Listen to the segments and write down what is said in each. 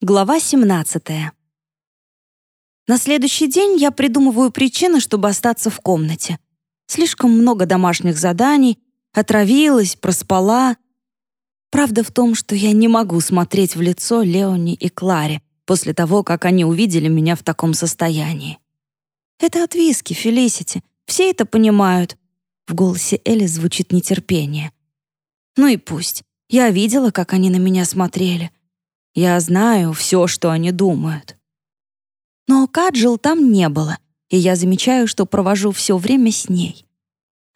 Глава 17. На следующий день я придумываю причины, чтобы остаться в комнате. Слишком много домашних заданий, отравилась, проспала. Правда в том, что я не могу смотреть в лицо Леони и Кларе после того, как они увидели меня в таком состоянии. «Это от виски, Фелисити. Все это понимают». В голосе Элли звучит нетерпение. «Ну и пусть. Я видела, как они на меня смотрели. Я знаю все, что они думают. Но Каджил там не было, и я замечаю, что провожу все время с ней.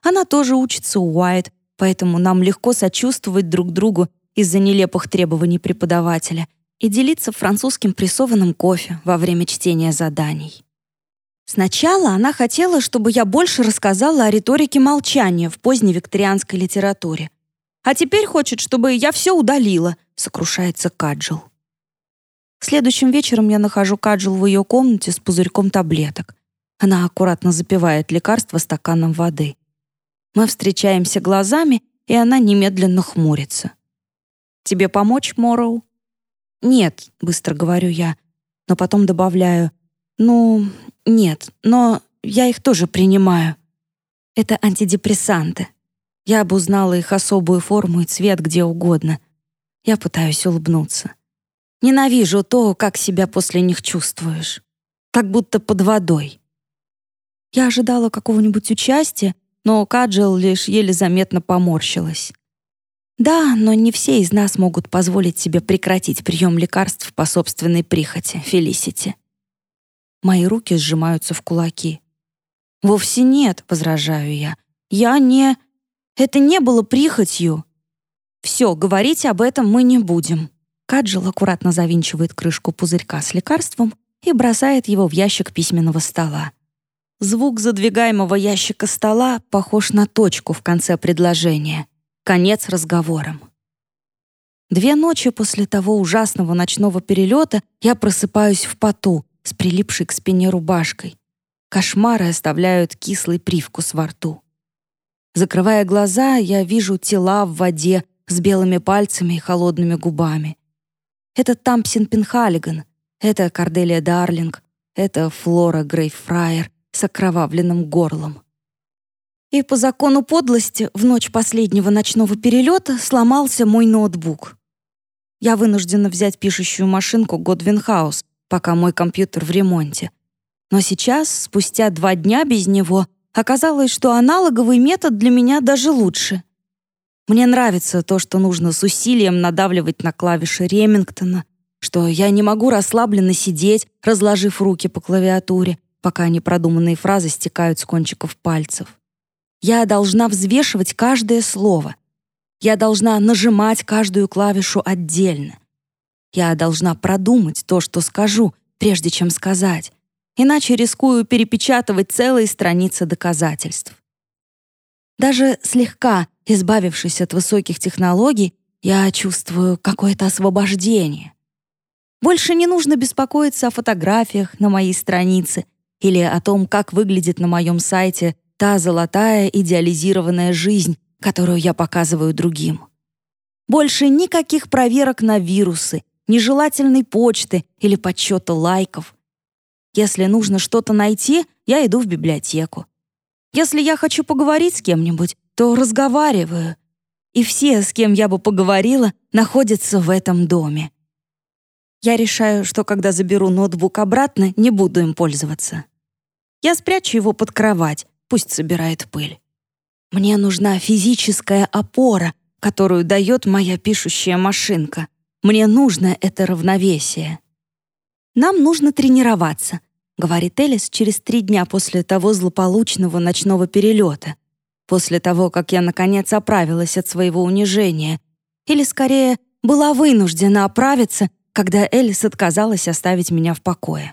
Она тоже учится у Уайт, поэтому нам легко сочувствовать друг другу из-за нелепых требований преподавателя и делиться французским прессованным кофе во время чтения заданий. Сначала она хотела, чтобы я больше рассказала о риторике молчания в поздней викторианской литературе. А теперь хочет, чтобы я все удалила, сокрушается Каджил. Следующим вечером я нахожу Каджил в ее комнате с пузырьком таблеток. Она аккуратно запивает лекарство стаканом воды. Мы встречаемся глазами, и она немедленно хмурится. «Тебе помочь, Морроу?» «Нет», — быстро говорю я, но потом добавляю. «Ну, нет, но я их тоже принимаю. Это антидепрессанты. Я обузнала их особую форму и цвет где угодно. Я пытаюсь улыбнуться. Ненавижу то, как себя после них чувствуешь. Как будто под водой. Я ожидала какого-нибудь участия, но Каджел лишь еле заметно поморщилась. Да, но не все из нас могут позволить себе прекратить прием лекарств по собственной прихоти, Фелисити. Мои руки сжимаются в кулаки. «Вовсе нет», — возражаю я. «Я не... Это не было прихотью». «Все, говорить об этом мы не будем». Каджил аккуратно завинчивает крышку пузырька с лекарством и бросает его в ящик письменного стола. Звук задвигаемого ящика стола похож на точку в конце предложения. Конец разговорам. Две ночи после того ужасного ночного перелета я просыпаюсь в поту с прилипшей к спине рубашкой. Кошмары оставляют кислый привкус во рту. Закрывая глаза, я вижу тела в воде с белыми пальцами и холодными губами. Это Тампсин Пенхалиган, это Корделия Дарлинг, это Флора Грейфрайер с окровавленным горлом. И по закону подлости в ночь последнего ночного перелета сломался мой ноутбук. Я вынуждена взять пишущую машинку Годвин Хаус, пока мой компьютер в ремонте. Но сейчас, спустя два дня без него, оказалось, что аналоговый метод для меня даже лучше — мне нравится то, что нужно с усилием надавливать на клавиши Ремингтона, что я не могу расслабленно сидеть, разложив руки по клавиатуре, пока непродуманные фразы стекают с кончиков пальцев. Я должна взвешивать каждое слово. Я должна нажимать каждую клавишу отдельно. Я должна продумать то, что скажу, прежде чем сказать, иначе рискую перепечатывать целые страницы доказательств. Даже слегка избавившись от высоких технологий, я чувствую какое-то освобождение. Больше не нужно беспокоиться о фотографиях на моей странице или о том, как выглядит на моем сайте та золотая идеализированная жизнь, которую я показываю другим. Больше никаких проверок на вирусы, нежелательной почты или подсчета лайков. Если нужно что-то найти, я иду в библиотеку. Если я хочу поговорить с кем-нибудь, то разговариваю. И все, с кем я бы поговорила, находятся в этом доме. Я решаю, что когда заберу ноутбук обратно, не буду им пользоваться. Я спрячу его под кровать, пусть собирает пыль. Мне нужна физическая опора, которую дает моя пишущая машинка. Мне нужно это равновесие. Нам нужно тренироваться, говорит Элис через три дня после того злополучного ночного перелета после того, как я, наконец, оправилась от своего унижения. Или, скорее, была вынуждена оправиться, когда Элис отказалась оставить меня в покое.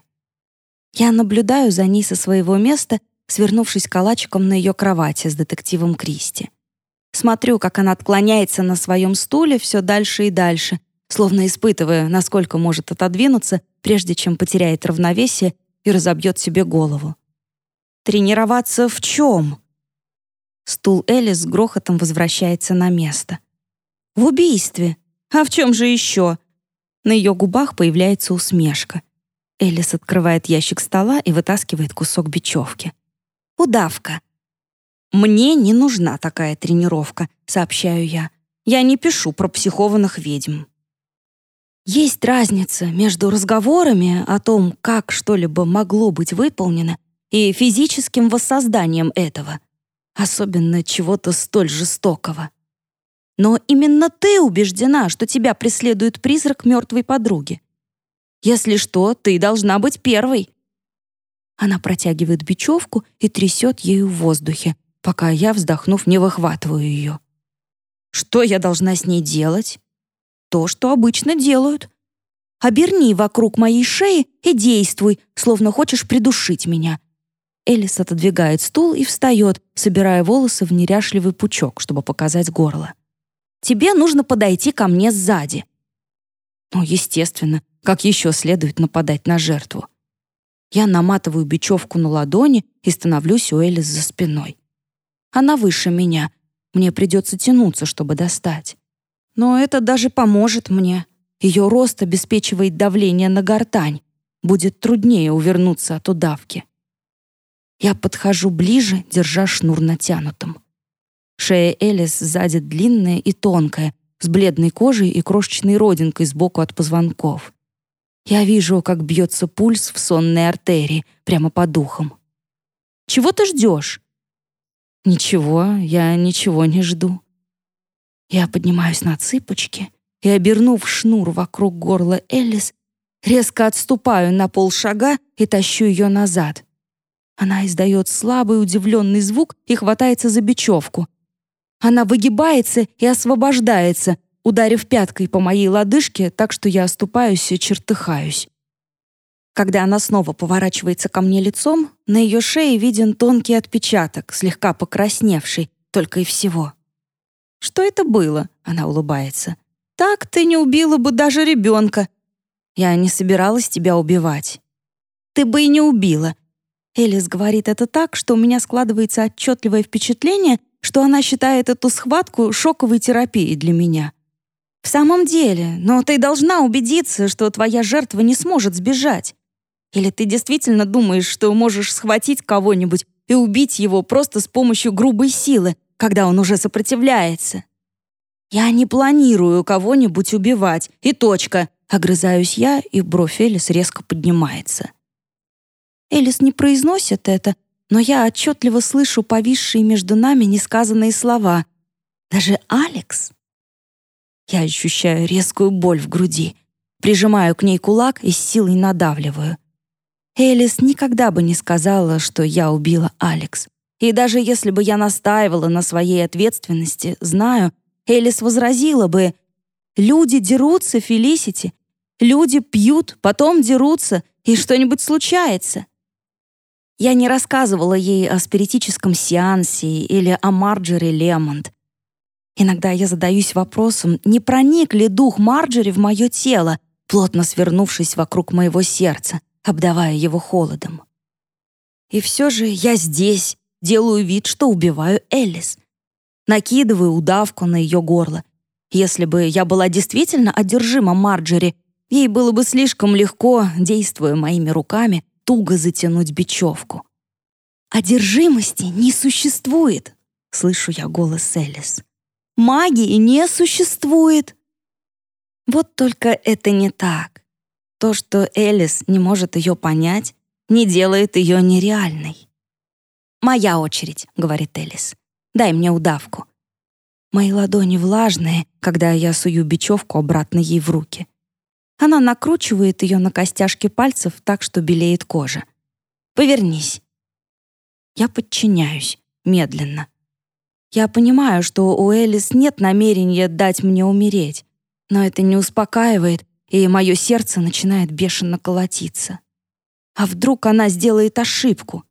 Я наблюдаю за ней со своего места, свернувшись калачиком на ее кровати с детективом Кристи. Смотрю, как она отклоняется на своем стуле все дальше и дальше, словно испытывая, насколько может отодвинуться, прежде чем потеряет равновесие и разобьет себе голову. Тренироваться в чем? Стул Элли с грохотом возвращается на место. «В убийстве! А в чем же еще?» На ее губах появляется усмешка. Элис открывает ящик стола и вытаскивает кусок бечевки. Удавка. «Мне не нужна такая тренировка», — сообщаю я. «Я не пишу про психованных ведьм». Есть разница между разговорами о том, как что-либо могло быть выполнено, и физическим воссозданием этого, особенно чего-то столь жестокого. Но именно ты убеждена, что тебя преследует призрак мертвой подруги. Если что, ты должна быть первой. Она протягивает бечевку и трясет ею в воздухе, пока я, вздохнув, не выхватываю ее. Что я должна с ней делать? То, что обычно делают. Оберни вокруг моей шеи и действуй, словно хочешь придушить меня. Элис отодвигает стул и встает, собирая волосы в неряшливый пучок, чтобы показать горло. Тебе нужно подойти ко мне сзади. Ну, естественно, как еще следует нападать на жертву. Я наматываю бечевку на ладони и становлюсь у Элис за спиной. Она выше меня. Мне придется тянуться, чтобы достать. Но это даже поможет мне. Ее рост обеспечивает давление на гортань. Будет труднее увернуться от удавки. Я подхожу ближе, держа шнур натянутым. Шея Элис сзади длинная и тонкая, с бледной кожей и крошечной родинкой сбоку от позвонков. Я вижу, как бьется пульс в сонной артерии, прямо по духам. «Чего ты ждешь?» «Ничего, я ничего не жду». Я поднимаюсь на цыпочки и, обернув шнур вокруг горла Элис, резко отступаю на полшага и тащу ее назад. Она издает слабый удивленный звук и хватается за бечевку. Она выгибается и освобождается, ударив пяткой по моей лодыжке так, что я оступаюсь и чертыхаюсь. Когда она снова поворачивается ко мне лицом, на ее шее виден тонкий отпечаток, слегка покрасневший, только и всего. «Что это было?» — она улыбается. «Так ты не убила бы даже ребенка. Я не собиралась тебя убивать. Ты бы и не убила». Элис говорит это так, что у меня складывается отчетливое впечатление, что она считает эту схватку шоковой терапией для меня. В самом деле, но ты должна убедиться, что твоя жертва не сможет сбежать. Или ты действительно думаешь, что можешь схватить кого-нибудь и убить его просто с помощью грубой силы, когда он уже сопротивляется? Я не планирую кого-нибудь убивать, и точка. Огрызаюсь я, и бровь Элис резко поднимается. Элис не произносит это, но я отчетливо слышу повисшие между нами несказанные слова. Даже Алекс я ощущаю резкую боль в груди, прижимаю к ней кулак и с силой надавливаю. Элис никогда бы не сказала, что я убила Алекс. И даже если бы я настаивала на своей ответственности, знаю, Элис возразила бы «Люди дерутся, Фелисити. Люди пьют, потом дерутся, и что-нибудь случается». Я не рассказывала ей о спиритическом сеансе или о Марджери Лемонт, Иногда я задаюсь вопросом, не проник ли дух Марджери в мое тело, плотно свернувшись вокруг моего сердца, обдавая его холодом. И все же я здесь, делаю вид, что убиваю Элис. Накидываю удавку на ее горло. Если бы я была действительно одержима Марджери, ей было бы слишком легко, действуя моими руками, туго затянуть бечевку. «Одержимости не существует», — слышу я голос Элис. Магии не существует. Вот только это не так. То, что Элис не может ее понять, не делает ее нереальной. «Моя очередь», — говорит Элис. «Дай мне удавку». Мои ладони влажные, когда я сую бечевку обратно ей в руки. Она накручивает ее на костяшки пальцев так, что белеет кожа. «Повернись». Я подчиняюсь, медленно. Я понимаю, что у Элис нет намерения дать мне умереть, но это не успокаивает, и мое сердце начинает бешено колотиться. А вдруг она сделает ошибку?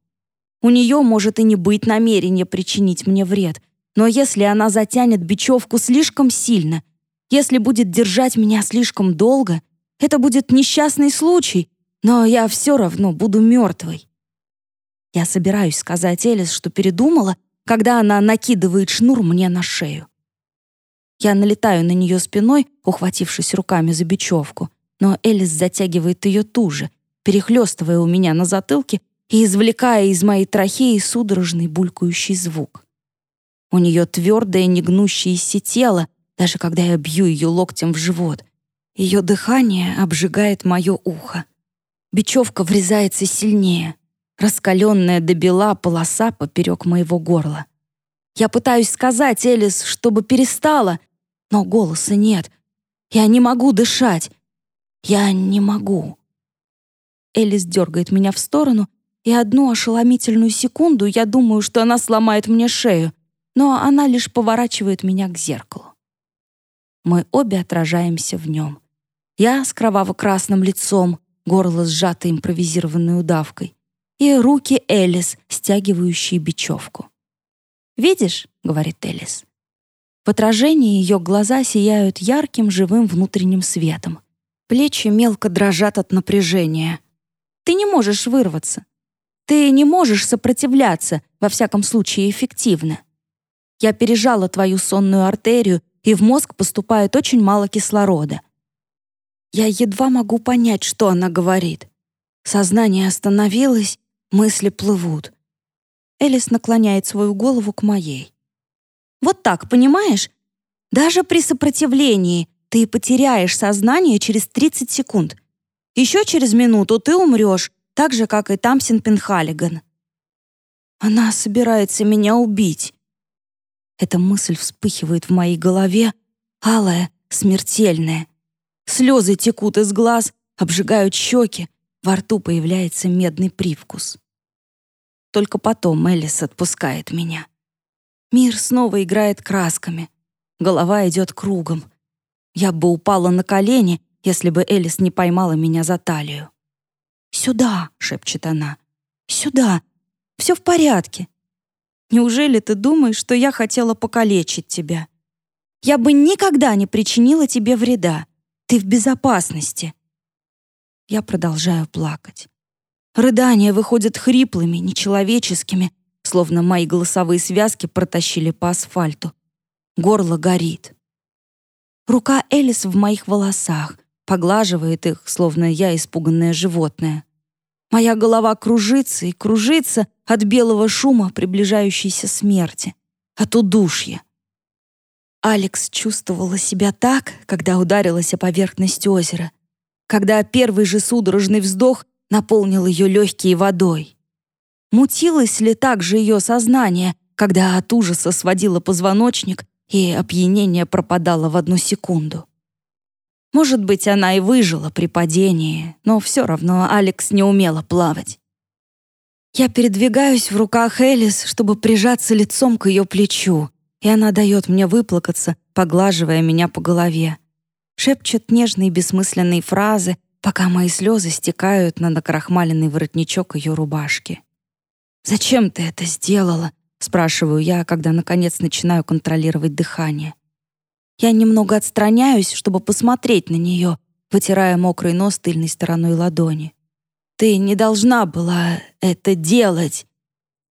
У нее может и не быть намерения причинить мне вред, но если она затянет бечевку слишком сильно, если будет держать меня слишком долго, это будет несчастный случай, но я все равно буду мертвой. Я собираюсь сказать Элис, что передумала, когда она накидывает шнур мне на шею. Я налетаю на нее спиной, ухватившись руками за бечевку, но Элис затягивает ее туже, перехлестывая у меня на затылке и извлекая из моей трахеи судорожный булькающий звук. У нее твердое, негнущееся тело, даже когда я бью ее локтем в живот. Ее дыхание обжигает мое ухо. Бечевка врезается сильнее. Раскаленная до бела полоса поперек моего горла. Я пытаюсь сказать Элис, чтобы перестала, но голоса нет. Я не могу дышать. Я не могу. Элис дергает меня в сторону, и одну ошеломительную секунду я думаю, что она сломает мне шею, но она лишь поворачивает меня к зеркалу. Мы обе отражаемся в нем. Я с кроваво-красным лицом, горло сжато импровизированной удавкой, и руки Элис, стягивающие бечевку. «Видишь?» — говорит Элис. В отражении ее глаза сияют ярким живым внутренним светом. Плечи мелко дрожат от напряжения. Ты не можешь вырваться. Ты не можешь сопротивляться, во всяком случае, эффективно. Я пережала твою сонную артерию, и в мозг поступает очень мало кислорода. Я едва могу понять, что она говорит. Сознание остановилось, мысли плывут. Элис наклоняет свою голову к моей. «Вот так, понимаешь? Даже при сопротивлении ты потеряешь сознание через 30 секунд. Еще через минуту ты умрешь, так же, как и Тамсин Пенхалиган». «Она собирается меня убить». Эта мысль вспыхивает в моей голове, алая, смертельная. Слезы текут из глаз, обжигают щеки, во рту появляется медный привкус. Только потом Элис отпускает меня. Мир снова играет красками. Голова идет кругом. Я бы упала на колени, если бы Элис не поймала меня за талию. «Сюда!» — шепчет она. «Сюда! Все в порядке!» «Неужели ты думаешь, что я хотела покалечить тебя? Я бы никогда не причинила тебе вреда. Ты в безопасности!» Я продолжаю плакать. Рыдания выходят хриплыми, нечеловеческими, словно мои голосовые связки протащили по асфальту. Горло горит. Рука Элис в моих волосах, поглаживает их, словно я испуганное животное. Моя голова кружится и кружится от белого шума приближающейся смерти, от удушья. Алекс чувствовала себя так, когда ударилась о поверхность озера, когда первый же судорожный вздох наполнил ее легкие водой. Мутилось ли также ее сознание, когда от ужаса сводило позвоночник и опьянение пропадало в одну секунду? Может быть, она и выжила при падении, но все равно Алекс не умела плавать. Я передвигаюсь в руках Элис, чтобы прижаться лицом к ее плечу, и она дает мне выплакаться, поглаживая меня по голове. Шепчет нежные бессмысленные фразы, пока мои слезы стекают на накрахмаленный воротничок ее рубашки. «Зачем ты это сделала?» — спрашиваю я, когда, наконец, начинаю контролировать дыхание. Я немного отстраняюсь, чтобы посмотреть на нее, вытирая мокрый нос тыльной стороной ладони. «Ты не должна была это делать!»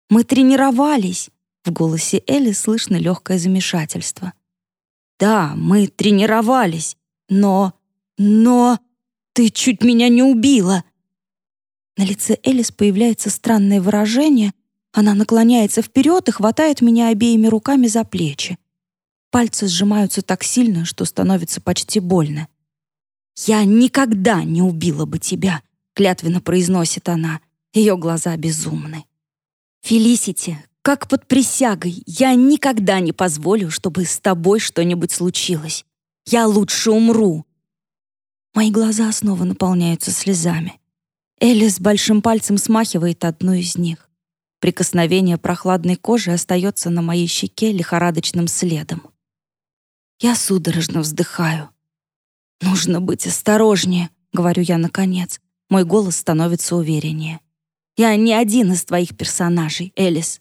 «Мы тренировались!» В голосе Элли слышно легкое замешательство. «Да, мы тренировались, но... но...» «Ты чуть меня не убила!» На лице Элис появляется странное выражение. Она наклоняется вперед и хватает меня обеими руками за плечи. Пальцы сжимаются так сильно, что становится почти больно. «Я никогда не убила бы тебя», — клятвенно произносит она. Ее глаза безумны. «Фелисити, как под присягой, я никогда не позволю, чтобы с тобой что-нибудь случилось. Я лучше умру, Мои глаза снова наполняются слезами. Элис большим пальцем смахивает одну из них. Прикосновение прохладной кожи остается на моей щеке лихорадочным следом. Я судорожно вздыхаю. «Нужно быть осторожнее», — говорю я наконец. Мой голос становится увереннее. «Я не один из твоих персонажей, Элис.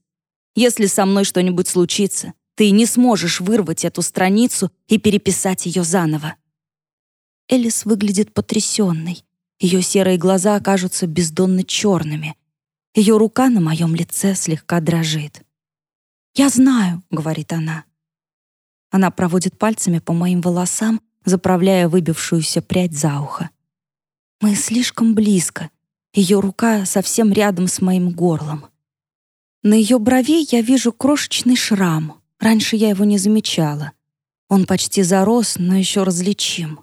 Если со мной что-нибудь случится, ты не сможешь вырвать эту страницу и переписать ее заново. Элис выглядит потрясенной. Ее серые глаза окажутся бездонно черными. Ее рука на моем лице слегка дрожит. «Я знаю», — говорит она. Она проводит пальцами по моим волосам, заправляя выбившуюся прядь за ухо. Мы слишком близко. Ее рука совсем рядом с моим горлом. На ее брови я вижу крошечный шрам. Раньше я его не замечала. Он почти зарос, но еще различим.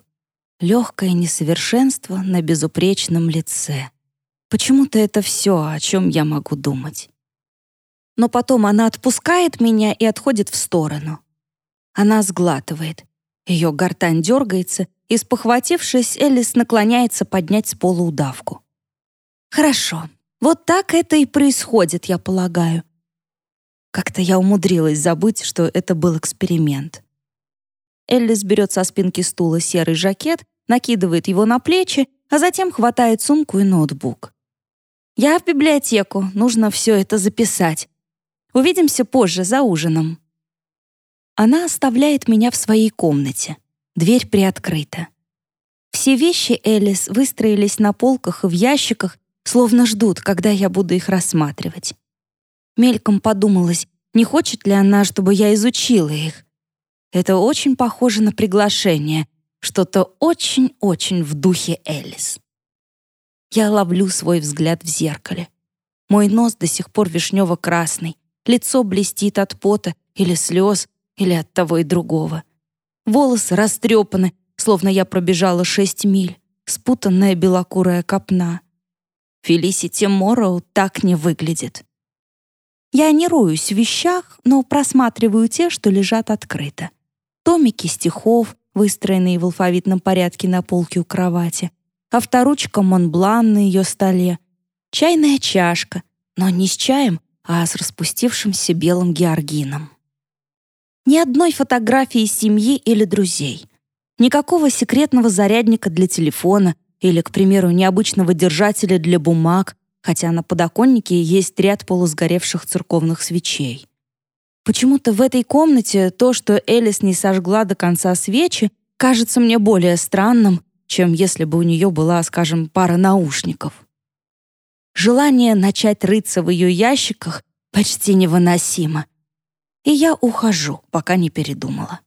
Легкое несовершенство на безупречном лице. Почему-то это все, о чем я могу думать. Но потом она отпускает меня и отходит в сторону. Она сглатывает. Ее гортань дергается, и, спохватившись, Элис наклоняется поднять с пола удавку. «Хорошо. Вот так это и происходит, я полагаю». Как-то я умудрилась забыть, что это был эксперимент. Эллис берет со спинки стула серый жакет, накидывает его на плечи, а затем хватает сумку и ноутбук. «Я в библиотеку, нужно все это записать. Увидимся позже, за ужином». Она оставляет меня в своей комнате. Дверь приоткрыта. Все вещи Элис выстроились на полках и в ящиках, словно ждут, когда я буду их рассматривать. Мельком подумалось, не хочет ли она, чтобы я изучила их. Это очень похоже на приглашение, что-то очень-очень в духе Элис. Я ловлю свой взгляд в зеркале. Мой нос до сих пор вишнево-красный, лицо блестит от пота или слез, или от того и другого. Волосы растрепаны, словно я пробежала шесть миль, спутанная белокурая копна. Фелисити Морроу так не выглядит. Я не роюсь в вещах, но просматриваю те, что лежат открыто. Томики стихов, выстроенные в алфавитном порядке на полке у кровати, авторучка Монблан на ее столе, чайная чашка, но не с чаем, а с распустившимся белым георгином. Ни одной фотографии семьи или друзей. Никакого секретного зарядника для телефона или, к примеру, необычного держателя для бумаг, хотя на подоконнике есть ряд полусгоревших церковных свечей. Почему-то в этой комнате то, что Элис не сожгла до конца свечи, кажется мне более странным, чем если бы у нее была, скажем, пара наушников. Желание начать рыться в ее ящиках почти невыносимо и я ухожу, пока не передумала.